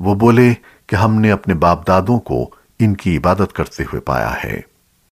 وہ بولے کہ ہم نے اپنے باپ دادوں کو ان کی عبادت کرتے ہوئے پایا ہے۔